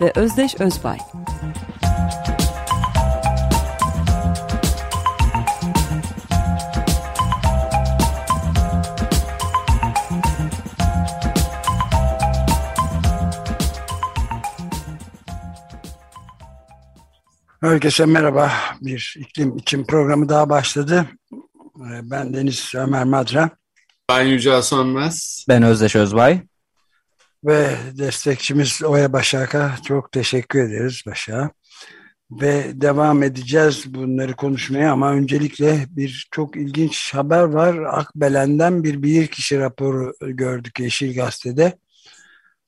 ve Özdeş Özbay. Herkese merhaba. Bir iklim için programı daha başladı. Ben Deniz Ömer Madra. Ben Yücel Sönmez. Ben Özdeş Özbay. Ve destekçimiz Oya Başak'a çok teşekkür ederiz Başak'a. Ve devam edeceğiz bunları konuşmaya ama öncelikle bir çok ilginç haber var. Akbelen'den bir bilirkişi raporu gördük Yeşil Gazete'de.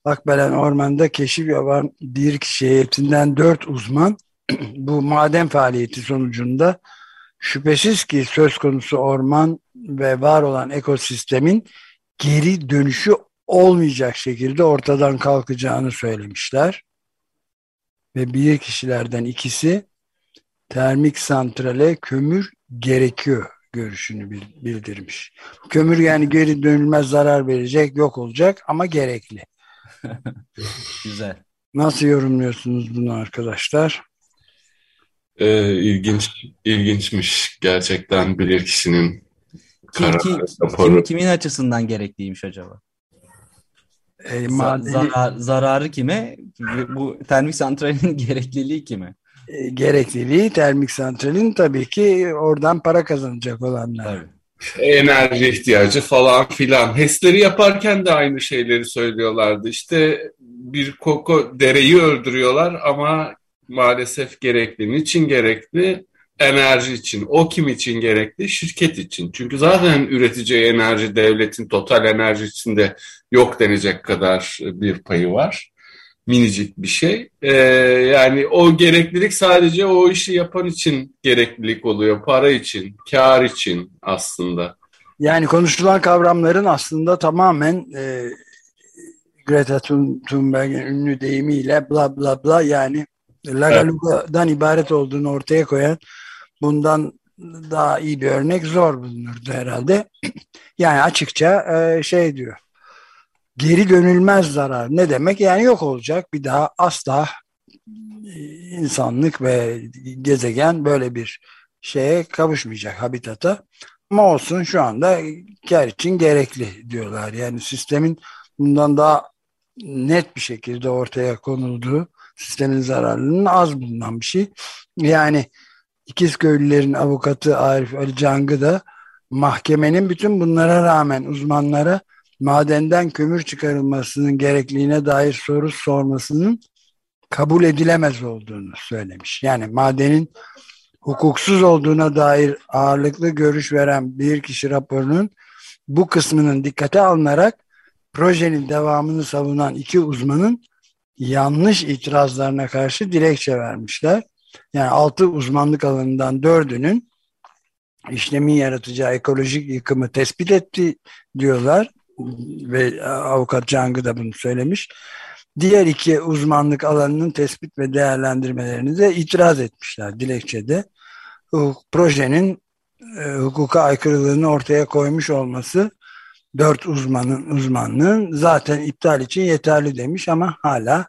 Akbelen Ormanı'nda keşif yapan bilirkişi heyetinden dört uzman bu maden faaliyeti sonucunda şüphesiz ki söz konusu orman ve var olan ekosistemin geri dönüşü olmayacak şekilde ortadan kalkacağını söylemişler. Ve bir kişilerden ikisi termik santrale kömür gerekiyor görüşünü bildirmiş. Kömür yani geri dönülmez zarar verecek, yok olacak ama gerekli. Güzel. Nasıl yorumluyorsunuz bunu arkadaşlar? Ee, ilginç, ilginçmiş gerçekten bilir kişinin Kim, kim, kim, kimin açısından gerekliymiş acaba? E, madeni... Zarar, zararı kime? Bu termik santralin gerekliliği kime? E, gerekliliği termik santralin tabii ki oradan para kazanacak olanlar. Tabii. Enerji ihtiyacı falan filan. HES'leri yaparken de aynı şeyleri söylüyorlardı. İşte bir koko dereyi öldürüyorlar ama maalesef gerekli. Niçin gerekli? Enerji için. O kim için gerekli? Şirket için. Çünkü zaten üretici enerji devletin total enerji içinde yok denecek kadar bir payı var. Minicik bir şey. Ee, yani o gereklilik sadece o işi yapan için gereklilik oluyor. Para için, kar için aslında. Yani konuşulan kavramların aslında tamamen e, Greta Thunberg'in ünlü deyimiyle bla bla bla yani Lagaluga'dan evet. ibaret olduğunu ortaya koyan bundan daha iyi bir örnek zor bulunurdu herhalde. Yani açıkça e, şey diyor. Geri dönülmez zarar ne demek? Yani yok olacak bir daha asla e, insanlık ve gezegen böyle bir şeye kavuşmayacak habitata. Ama olsun şu anda kar için gerekli diyorlar. Yani sistemin bundan daha net bir şekilde ortaya konulduğu sistemin zararlılığının az bulunan bir şey. Yani İkizköylülerin avukatı Arif Ali Cangı da mahkemenin bütün bunlara rağmen uzmanlara madenden kömür çıkarılmasının gerekliliğine dair soru sormasının kabul edilemez olduğunu söylemiş. Yani madenin hukuksuz olduğuna dair ağırlıklı görüş veren bir kişi raporunun bu kısmının dikkate alınarak projenin devamını savunan iki uzmanın yanlış itirazlarına karşı dilekçe vermişler. Yani altı uzmanlık alanından dördünün işlemin yaratacağı ekolojik yıkımı tespit etti diyorlar ve avukat Cangı da bunu söylemiş. Diğer iki uzmanlık alanının tespit ve değerlendirmelerini de itiraz etmişler dilekçede. Projenin e, hukuka aykırılığını ortaya koymuş olması dört uzmanın uzmanlığın zaten iptal için yeterli demiş ama hala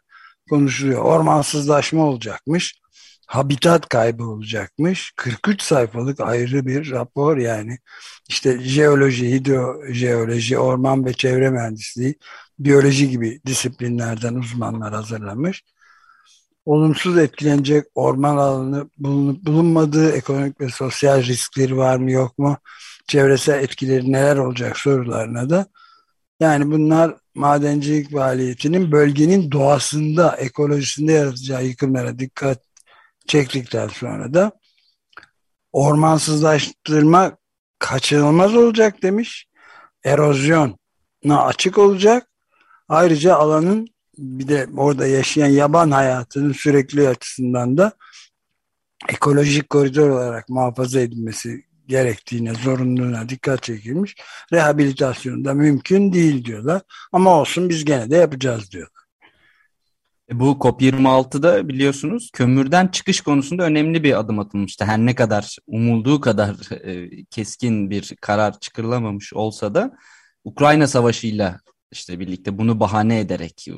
konuşuluyor. Ormansızlaşma olacakmış. Habitat kaybı olacakmış. 43 sayfalık ayrı bir rapor yani. İşte jeoloji, hidrojeoloji, orman ve çevre mühendisliği, biyoloji gibi disiplinlerden uzmanlar hazırlamış. Olumsuz etkilenecek orman alanı bulunmadığı ekonomik ve sosyal riskleri var mı yok mu? Çevresel etkileri neler olacak sorularına da yani bunlar madencilik faaliyetinin bölgenin doğasında, ekolojisinde yaratacağı yıkımlara dikkat çektikten sonra da ormansızlaştırma kaçınılmaz olacak demiş. Erozyona açık olacak. Ayrıca alanın bir de orada yaşayan yaban hayatının sürekli açısından da ekolojik koridor olarak muhafaza edilmesi gerektiğine, zorunluluğuna dikkat çekilmiş. Rehabilitasyon da mümkün değil diyorlar. Ama olsun biz gene de yapacağız diyorlar. E, bu COP26'da biliyorsunuz kömürden çıkış konusunda önemli bir adım atılmıştı. Her ne kadar umulduğu kadar e, keskin bir karar çıkarılamamış olsa da Ukrayna Savaşı'yla işte birlikte bunu bahane ederek e,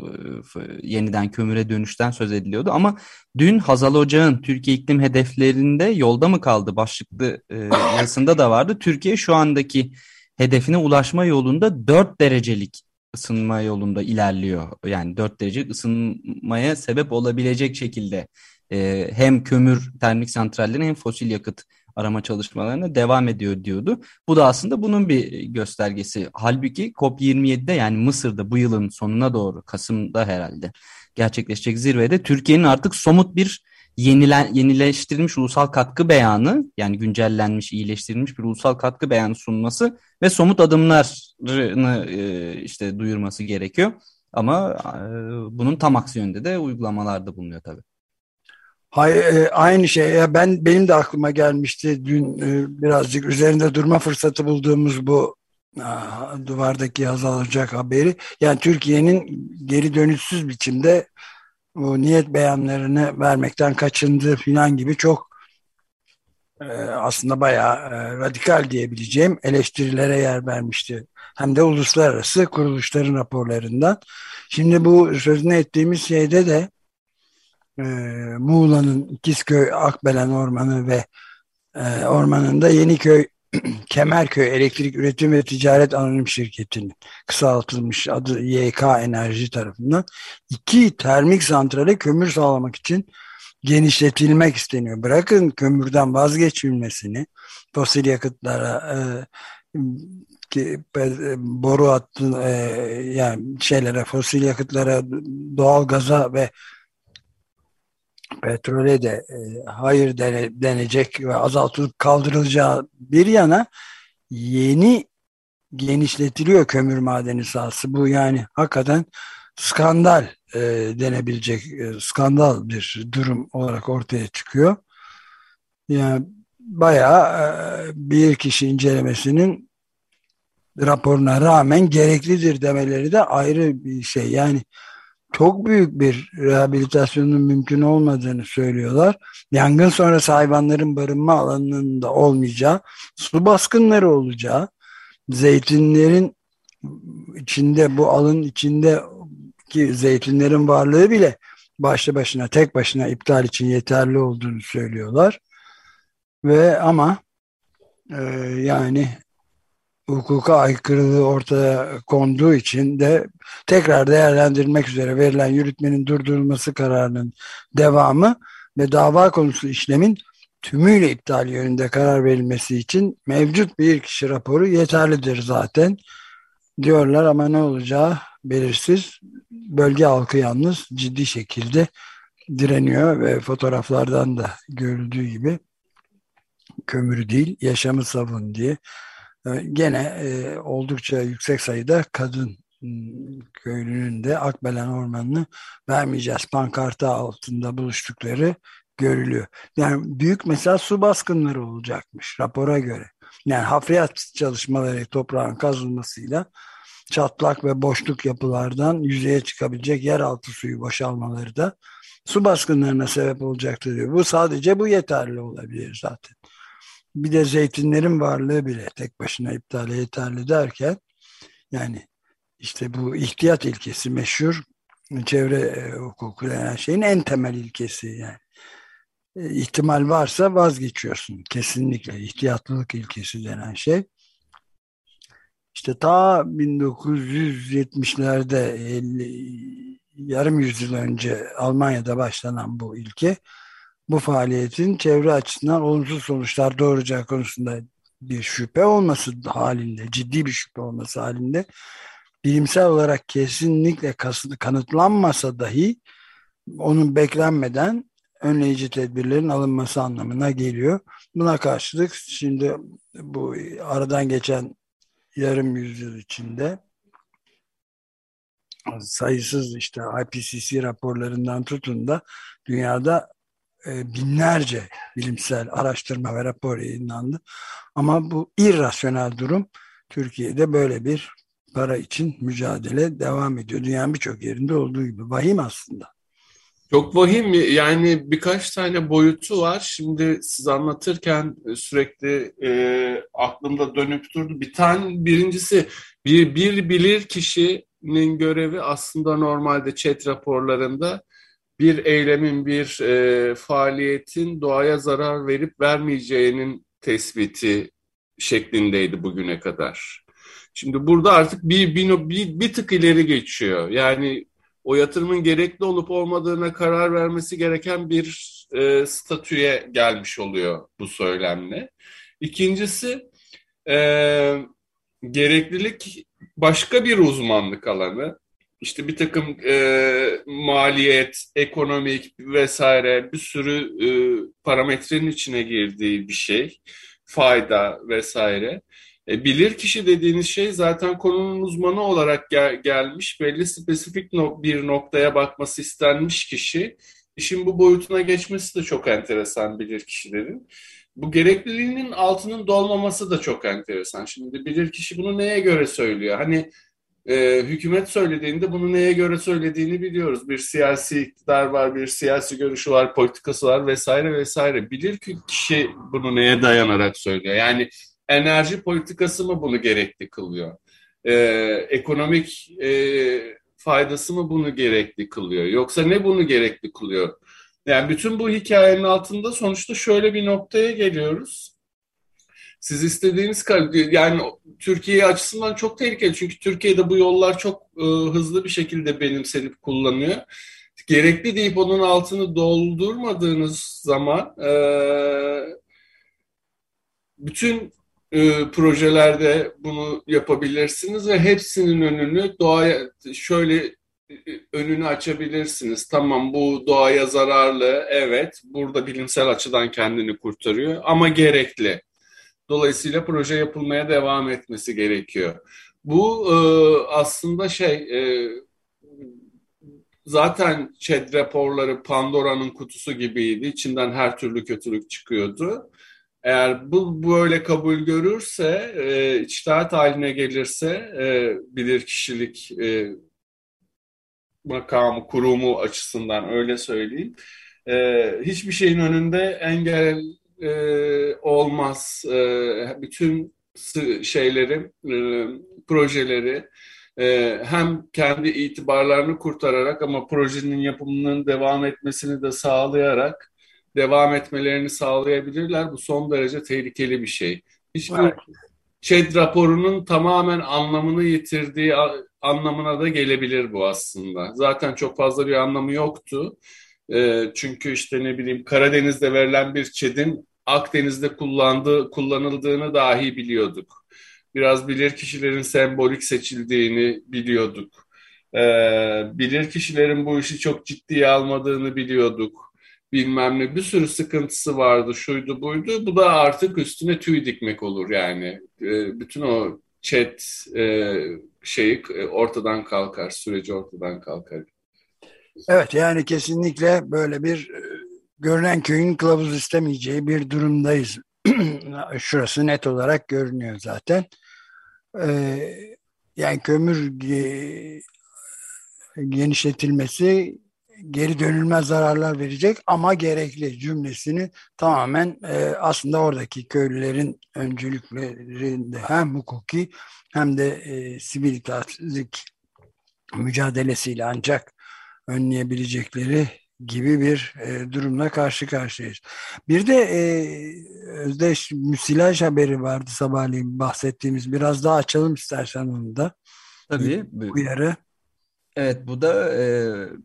yeniden kömüre dönüşten söz ediliyordu. Ama dün Hazal Ocağ'ın Türkiye iklim hedeflerinde yolda mı kaldı başlıklı e, yazısında da vardı. Türkiye şu andaki hedefine ulaşma yolunda 4 derecelik ısınma yolunda ilerliyor. Yani 4 derece ısınmaya sebep olabilecek şekilde e, hem kömür termik santrallerin hem fosil yakıt arama çalışmalarına devam ediyor diyordu. Bu da aslında bunun bir göstergesi. Halbuki COP27'de yani Mısır'da bu yılın sonuna doğru Kasım'da herhalde gerçekleşecek zirvede Türkiye'nin artık somut bir yenilen, yenileştirilmiş ulusal katkı beyanı yani güncellenmiş, iyileştirilmiş bir ulusal katkı beyanı sunması ve somut adımlarını e, işte duyurması gerekiyor. Ama e, bunun tam aksi yönde de uygulamalarda bulunuyor tabii. Hayır, e, aynı şey. Ya ben benim de aklıma gelmişti dün e, birazcık üzerinde durma fırsatı bulduğumuz bu duvardaki yazılacak haberi. Yani Türkiye'nin geri dönüşsüz biçimde bu niyet beyanlarını vermekten kaçındığı falan gibi çok e, aslında bayağı radikal diyebileceğim eleştirilere yer vermişti. Hem de uluslararası kuruluşların raporlarından. Şimdi bu sözünü ettiğimiz şeyde de e, Muğla'nın İkizköy Akbelen Ormanı ve e, ormanında Yeniköy Kemerköy Elektrik Üretim ve Ticaret Anonim Şirketi'nin kısaltılmış adı YK Enerji tarafından iki termik santrale kömür sağlamak için genişletilmek isteniyor. Bırakın kömürden vazgeçilmesini, fosil yakıtlara e, e, boru hattı e, yani şeylere fosil yakıtlara doğal gaza ve petrole de e, hayır dene, denecek ve azaltılıp kaldırılacağı bir yana yeni genişletiliyor kömür madeni sahası. Bu yani hakikaten skandal e, denebilecek e, skandal bir durum olarak ortaya çıkıyor. Yani bayağı e, bir kişi incelemesinin raporuna rağmen gereklidir demeleri de ayrı bir şey. Yani çok büyük bir rehabilitasyonun mümkün olmadığını söylüyorlar. Yangın sonrası hayvanların barınma alanının da olmayacağı, su baskınları olacağı, zeytinlerin içinde bu alın içinde ki zeytinlerin varlığı bile başlı başına tek başına iptal için yeterli olduğunu söylüyorlar. Ve ama e, yani hukuka aykırılığı ortaya konduğu için de tekrar değerlendirilmek üzere verilen yürütmenin durdurulması kararının devamı ve dava konusu işlemin tümüyle iptal yönünde karar verilmesi için mevcut bir kişi raporu yeterlidir zaten diyorlar ama ne olacağı belirsiz. Bölge halkı yalnız ciddi şekilde direniyor ve fotoğraflardan da görüldüğü gibi kömür değil yaşamı savun diye gene e, oldukça yüksek sayıda kadın köylünün de Akbelen Ormanı'nı vermeyeceğiz pankartı altında buluştukları görülüyor. Yani büyük mesela su baskınları olacakmış rapora göre. Yani hafriyat çalışmaları toprağın kazılmasıyla çatlak ve boşluk yapılardan yüzeye çıkabilecek yeraltı suyu boşalmaları da su baskınlarına sebep olacaktır diyor. Bu sadece bu yeterli olabilir zaten bir de zeytinlerin varlığı bile tek başına iptale yeterli derken yani işte bu ihtiyat ilkesi meşhur çevre e, hukuku denen şeyin en temel ilkesi yani. E, ihtimal varsa vazgeçiyorsun kesinlikle ihtiyatlılık ilkesi denen şey. İşte ta 1970'lerde 50, yarım yüzyıl önce Almanya'da başlanan bu ilke bu faaliyetin çevre açısından olumsuz sonuçlar doğuracağı konusunda bir şüphe olması halinde, ciddi bir şüphe olması halinde bilimsel olarak kesinlikle kanıtlanmasa dahi onun beklenmeden önleyici tedbirlerin alınması anlamına geliyor. Buna karşılık şimdi bu aradan geçen yarım yüzyıl içinde sayısız işte IPCC raporlarından tutun da dünyada e, binlerce bilimsel araştırma ve rapor yayınlandı. Ama bu irrasyonel durum Türkiye'de böyle bir para için mücadele devam ediyor. Dünyanın birçok yerinde olduğu gibi. Vahim aslında. Çok vahim yani birkaç tane boyutu var. Şimdi siz anlatırken sürekli e, aklımda dönüp durdu. Bir tane birincisi bir, bir bilir kişinin görevi aslında normalde chat raporlarında bir eylemin, bir e, faaliyetin doğaya zarar verip vermeyeceğinin tespiti şeklindeydi bugüne kadar. Şimdi burada artık bir, bir, bir, bir tık ileri geçiyor. Yani o yatırımın gerekli olup olmadığına karar vermesi gereken bir e, statüye gelmiş oluyor bu söylemle. İkincisi e, gereklilik başka bir uzmanlık alanı. İşte bir takım e, maliyet, ekonomik vesaire bir sürü e, parametrenin içine girdiği bir şey. Fayda vesaire. E, bilir kişi dediğiniz şey zaten konunun uzmanı olarak gel gelmiş, belli spesifik no bir noktaya bakması istenmiş kişi. İşin bu boyutuna geçmesi de çok enteresan bilir kişilerin. Bu gerekliliğinin altının dolmaması da çok enteresan. Şimdi bilir kişi bunu neye göre söylüyor? Hani e, hükümet söylediğinde bunu neye göre söylediğini biliyoruz. Bir siyasi iktidar var, bir siyasi görüşü var, politikası var vesaire vesaire. Bilir kişi bunu neye dayanarak söylüyor? Yani enerji politikası mı bunu gerekli kılıyor? Ee, ekonomik e, faydası mı bunu gerekli kılıyor? Yoksa ne bunu gerekli kılıyor? Yani bütün bu hikayenin altında sonuçta şöyle bir noktaya geliyoruz. Siz istediğiniz yani Türkiye açısından çok tehlikeli çünkü Türkiye'de bu yollar çok e, hızlı bir şekilde benimsenip kullanıyor. Gerekli deyip onun altını doldurmadığınız zaman e, bütün e, projelerde bunu yapabilirsiniz ve hepsinin önünü doğaya şöyle e, önünü açabilirsiniz. Tamam bu doğaya zararlı, evet burada bilimsel açıdan kendini kurtarıyor ama gerekli. Dolayısıyla proje yapılmaya devam etmesi gerekiyor. Bu e, aslında şey e, zaten ÇED raporları Pandora'nın kutusu gibiydi. İçinden her türlü kötülük çıkıyordu. Eğer bu böyle kabul görürse, e, içtihat haline gelirse e, bilir kişilik e, makamı, kurumu açısından öyle söyleyeyim. E, hiçbir şeyin önünde engel e, olmaz. E, bütün şeyleri, e, projeleri e, hem kendi itibarlarını kurtararak ama projenin yapımının devam etmesini de sağlayarak devam etmelerini sağlayabilirler. Bu son derece tehlikeli bir şey. Hiçbir evet. ÇED raporunun tamamen anlamını yitirdiği anlamına da gelebilir bu aslında. Zaten çok fazla bir anlamı yoktu. E, çünkü işte ne bileyim Karadeniz'de verilen bir ÇED'in Akdeniz'de kullandığı, kullanıldığını dahi biliyorduk. Biraz bilir kişilerin sembolik seçildiğini biliyorduk. E, bilir kişilerin bu işi çok ciddiye almadığını biliyorduk bilmem ne bir sürü sıkıntısı vardı şuydu buydu bu da artık üstüne tüy dikmek olur yani e, bütün o chat e, şeyi e, ortadan kalkar süreci ortadan kalkar. Evet yani kesinlikle böyle bir e, görünen köyün kılavuz istemeyeceği bir durumdayız. Şurası net olarak görünüyor zaten. Ee, yani kömür genişletilmesi geri dönülmez zararlar verecek ama gerekli cümlesini tamamen e, aslında oradaki köylülerin öncülüklerinde hem hukuki hem de e, sivil tazik mücadelesiyle ancak önleyebilecekleri gibi bir e, durumla karşı karşıyayız. Bir de e, özdeş müsilaj haberi vardı sabahleyin bahsettiğimiz. Biraz daha açalım istersen onu da. Tabii. Uyarı. Evet bu da e,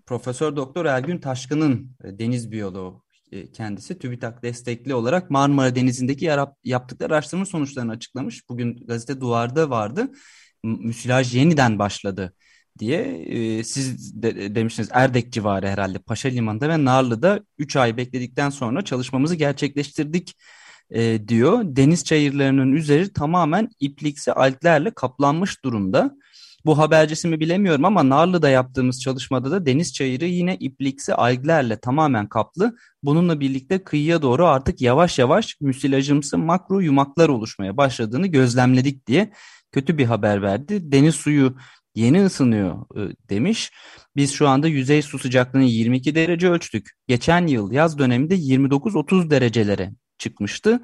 Profesör Doktor Ergün Taşkın'ın e, deniz biyoloğu e, kendisi TÜBİTAK destekli olarak Marmara Denizi'ndeki yarap, yaptıkları araştırma sonuçlarını açıklamış. Bugün gazete Duvar'da vardı. Müsilaj yeniden başladı diye e, siz de, demiştiniz Erdek civarı herhalde Paşa Limanı'nda ve Narlı'da 3 ay bekledikten sonra çalışmamızı gerçekleştirdik e, diyor. Deniz çayırlarının üzeri tamamen ipliksi alglerle kaplanmış durumda Bu habercisi mi bilemiyorum ama Narlı'da yaptığımız çalışmada da deniz çayırı yine ipliksi alglerle tamamen kaplı. Bununla birlikte kıyıya doğru artık yavaş yavaş müsilajımsı makro yumaklar oluşmaya başladığını gözlemledik diye kötü bir haber verdi. Deniz suyu yeni ısınıyor e, demiş. Biz şu anda yüzey su sıcaklığını 22 derece ölçtük. Geçen yıl yaz döneminde 29-30 derecelere çıkmıştı.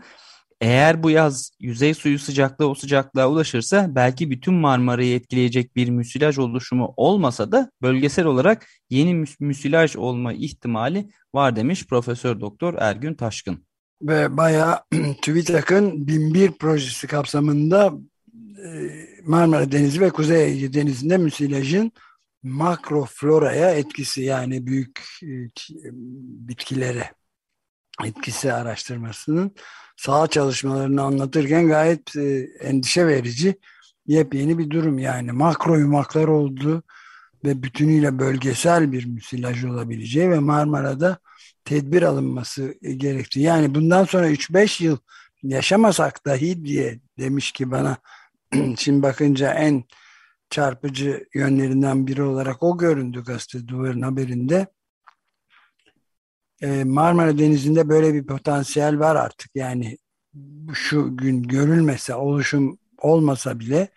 Eğer bu yaz yüzey suyu sıcaklığı o sıcaklığa ulaşırsa belki bütün Marmara'yı etkileyecek bir müsilaj oluşumu olmasa da bölgesel olarak yeni müsilaj olma ihtimali var demiş Profesör Doktor Ergün Taşkın. Ve bayağı TÜBİTAK'ın 1001 projesi kapsamında Marmara Denizi ve Kuzey Ege Denizi'nde müsilajın makrofloraya etkisi yani büyük e, bitkilere etkisi araştırmasının saha çalışmalarını anlatırken gayet e, endişe verici yepyeni bir durum yani makro yumaklar oldu ve bütünüyle bölgesel bir müsilaj olabileceği ve Marmara'da tedbir alınması gerekti. Yani bundan sonra 3-5 yıl yaşamasak dahi diye demiş ki bana şimdi bakınca en çarpıcı yönlerinden biri olarak o göründü gazete duvarın haberinde. Ee, Marmara Denizi'nde böyle bir potansiyel var artık. Yani şu gün görülmese, oluşum olmasa bile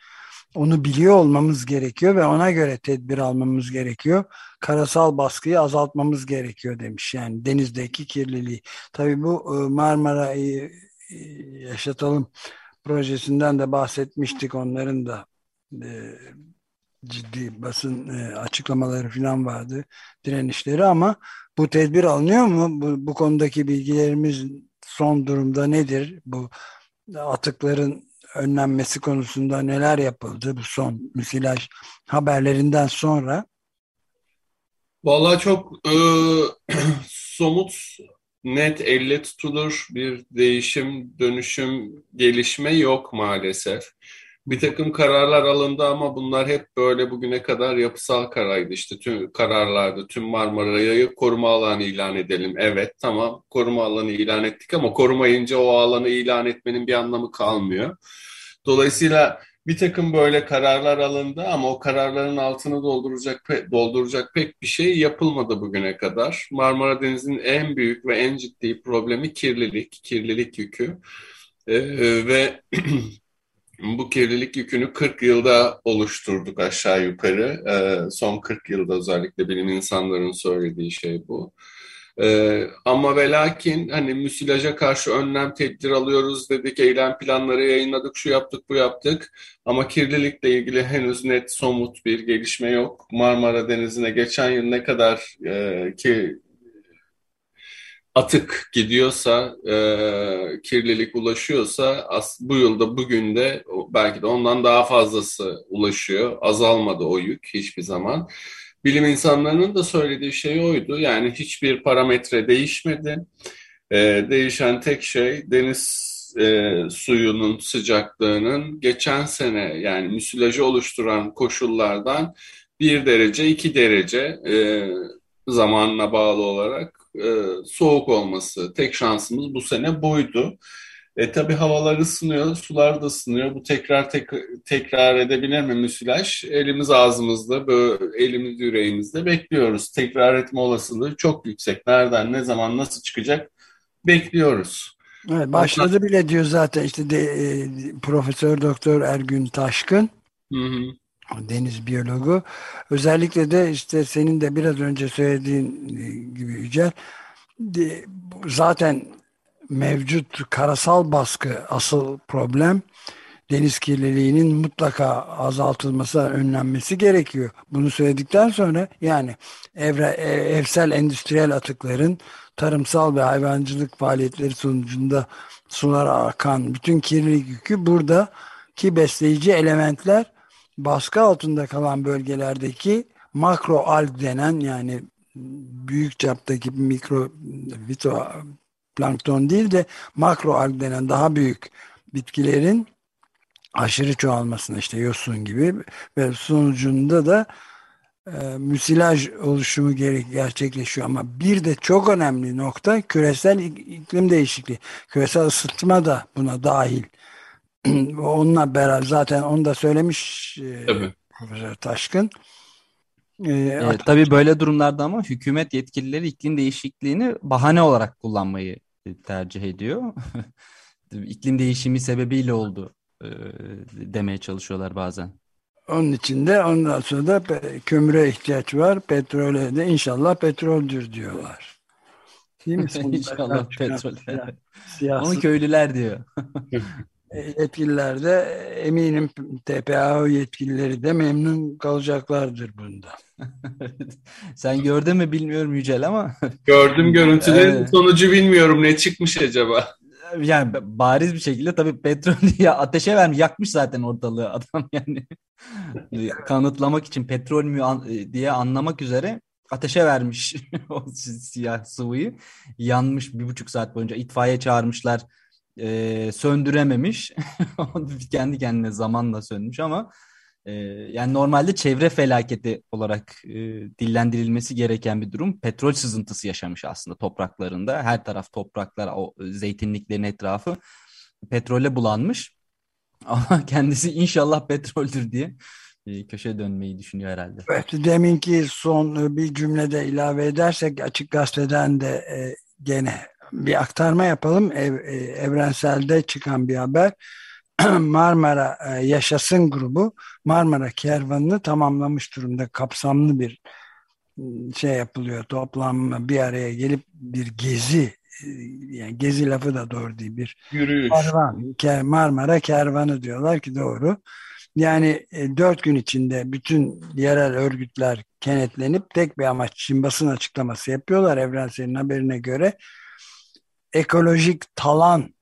onu biliyor olmamız gerekiyor ve ona göre tedbir almamız gerekiyor. Karasal baskıyı azaltmamız gerekiyor demiş. Yani denizdeki kirliliği. Tabii bu e, Marmara'yı e, yaşatalım projesinden de bahsetmiştik. Onların da e, ciddi basın açıklamaları falan vardı. Direnişleri ama bu tedbir alınıyor mu? Bu, bu konudaki bilgilerimiz son durumda nedir? Bu atıkların önlenmesi konusunda neler yapıldı bu son müsilaj haberlerinden sonra? Vallahi çok e, somut, net, elle tutulur bir değişim, dönüşüm, gelişme yok maalesef bir takım kararlar alındı ama bunlar hep böyle bugüne kadar yapısal karardı. İşte tüm kararlarda tüm Marmara'yı koruma alanı ilan edelim. Evet tamam koruma alanı ilan ettik ama korumayınca o alanı ilan etmenin bir anlamı kalmıyor. Dolayısıyla bir takım böyle kararlar alındı ama o kararların altını dolduracak dolduracak pek bir şey yapılmadı bugüne kadar. Marmara Denizi'nin en büyük ve en ciddi problemi kirlilik, kirlilik yükü. Ee, ve bu kirlilik yükünü 40 yılda oluşturduk aşağı yukarı. Ee, son 40 yılda özellikle bilim insanların söylediği şey bu. Ee, ama ve lakin hani müsilaja karşı önlem tedbir alıyoruz dedik, eylem planları yayınladık, şu yaptık, bu yaptık. Ama kirlilikle ilgili henüz net, somut bir gelişme yok. Marmara Denizi'ne geçen yıl ne kadar e, ki atık gidiyorsa, e, kirlilik ulaşıyorsa as, bu yılda bugün de belki de ondan daha fazlası ulaşıyor. Azalmadı o yük hiçbir zaman. Bilim insanlarının da söylediği şey oydu. Yani hiçbir parametre değişmedi. E, değişen tek şey deniz e, suyunun sıcaklığının geçen sene yani müsilajı oluşturan koşullardan bir derece, iki derece e, zamanına bağlı olarak e, soğuk olması. Tek şansımız bu sene buydu. E, tabii havalar ısınıyor, sular da ısınıyor. Bu tekrar tek, tekrar edebilir mi müsilaj? Elimiz ağzımızda, böyle elimiz yüreğimizde bekliyoruz. Tekrar etme olasılığı çok yüksek. Nereden, ne zaman, nasıl çıkacak bekliyoruz. Evet, başladı bile diyor zaten işte de, e, Profesör Doktor Ergün Taşkın. Hı hı deniz biyologu. Özellikle de işte senin de biraz önce söylediğin gibi Yücel zaten mevcut karasal baskı asıl problem deniz kirliliğinin mutlaka azaltılması, önlenmesi gerekiyor. Bunu söyledikten sonra yani evre, e, evsel endüstriyel atıkların tarımsal ve hayvancılık faaliyetleri sonucunda sulara akan bütün kirlilik yükü burada ki besleyici elementler baskı altında kalan bölgelerdeki makro alg denen yani büyük çaptaki mikro fito plankton değil de makro alg denen daha büyük bitkilerin aşırı çoğalmasına işte yosun gibi ve sonucunda da e, müsilaj oluşumu gerek gerçekleşiyor. Ama bir de çok önemli nokta küresel iklim değişikliği. Küresel ısıtma da buna dahil. Onunla beraber zaten onu da söylemiş e, Profesör Taşkın. Ee, e, tabii böyle durumlarda ama hükümet yetkilileri iklim değişikliğini bahane olarak kullanmayı tercih ediyor. iklim değişimi sebebiyle oldu e, demeye çalışıyorlar bazen. Onun için de ondan sonra da kömüre ihtiyaç var. Petrole de inşallah petroldür diyorlar. Değil mi? inşallah petrol. Siyasi. Onu köylüler diyor. E, yetkililer de eminim TPAO yetkilileri de memnun kalacaklardır bunda. Sen gördün mü bilmiyorum Yücel ama. Gördüm görüntülerin evet. sonucu bilmiyorum ne çıkmış acaba. Yani bariz bir şekilde tabii petrol diye ateşe vermiş yakmış zaten ortalığı adam yani. Kanıtlamak için petrol mü diye anlamak üzere ateşe vermiş o siyah sıvıyı. Yanmış bir buçuk saat boyunca itfaiye çağırmışlar e, söndürememiş. Kendi kendine zamanla sönmüş ama e, yani normalde çevre felaketi olarak e, dillendirilmesi gereken bir durum. Petrol sızıntısı yaşamış aslında topraklarında. Her taraf topraklar, o zeytinliklerin etrafı petrole bulanmış. Ama kendisi inşallah petroldür diye e, köşe dönmeyi düşünüyor herhalde. Evet, deminki son bir cümlede ilave edersek Açık Gazete'den de e, gene bir aktarma yapalım. Ev, e, evrenselde çıkan bir haber. Marmara e, Yaşasın grubu Marmara Kervanı'nı tamamlamış durumda. Kapsamlı bir ıı, şey yapılıyor. Toplanma bir araya gelip bir gezi e, yani gezi lafı da doğru değil bir yürüyüş. Kervan, Marmara Kervanı diyorlar ki doğru. Yani dört gün içinde bütün yerel örgütler kenetlenip tek bir amaç için basın açıklaması yapıyorlar evrenselin haberine göre ekolojik talan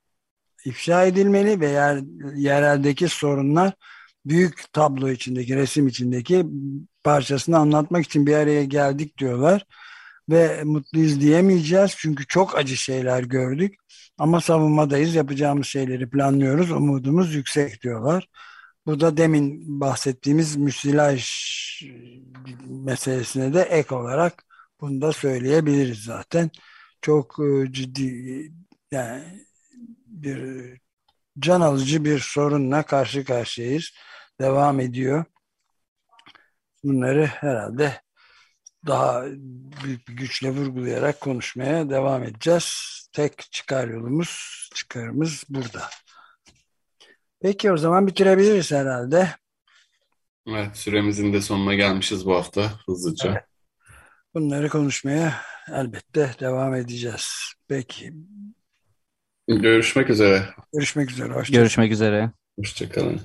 ifşa edilmeli ve yer, yereldeki sorunlar büyük tablo içindeki, resim içindeki parçasını anlatmak için bir araya geldik diyorlar. Ve mutluyuz diyemeyeceğiz çünkü çok acı şeyler gördük. Ama savunmadayız, yapacağımız şeyleri planlıyoruz, umudumuz yüksek diyorlar. Bu da demin bahsettiğimiz müsilaj meselesine de ek olarak bunu da söyleyebiliriz zaten çok e, ciddi yani bir can alıcı bir sorunla karşı karşıyayız. Devam ediyor. Bunları herhalde daha büyük bir güçle vurgulayarak konuşmaya devam edeceğiz. Tek çıkar yolumuz, çıkarımız burada. Peki o zaman bitirebiliriz herhalde. Evet, süremizin de sonuna gelmişiz bu hafta hızlıca. Evet. Bunları konuşmaya elbette devam edeceğiz. Peki. Görüşmek üzere. Görüşmek üzere. Hoşçakalın. Görüşmek üzere. Hoşçakalın.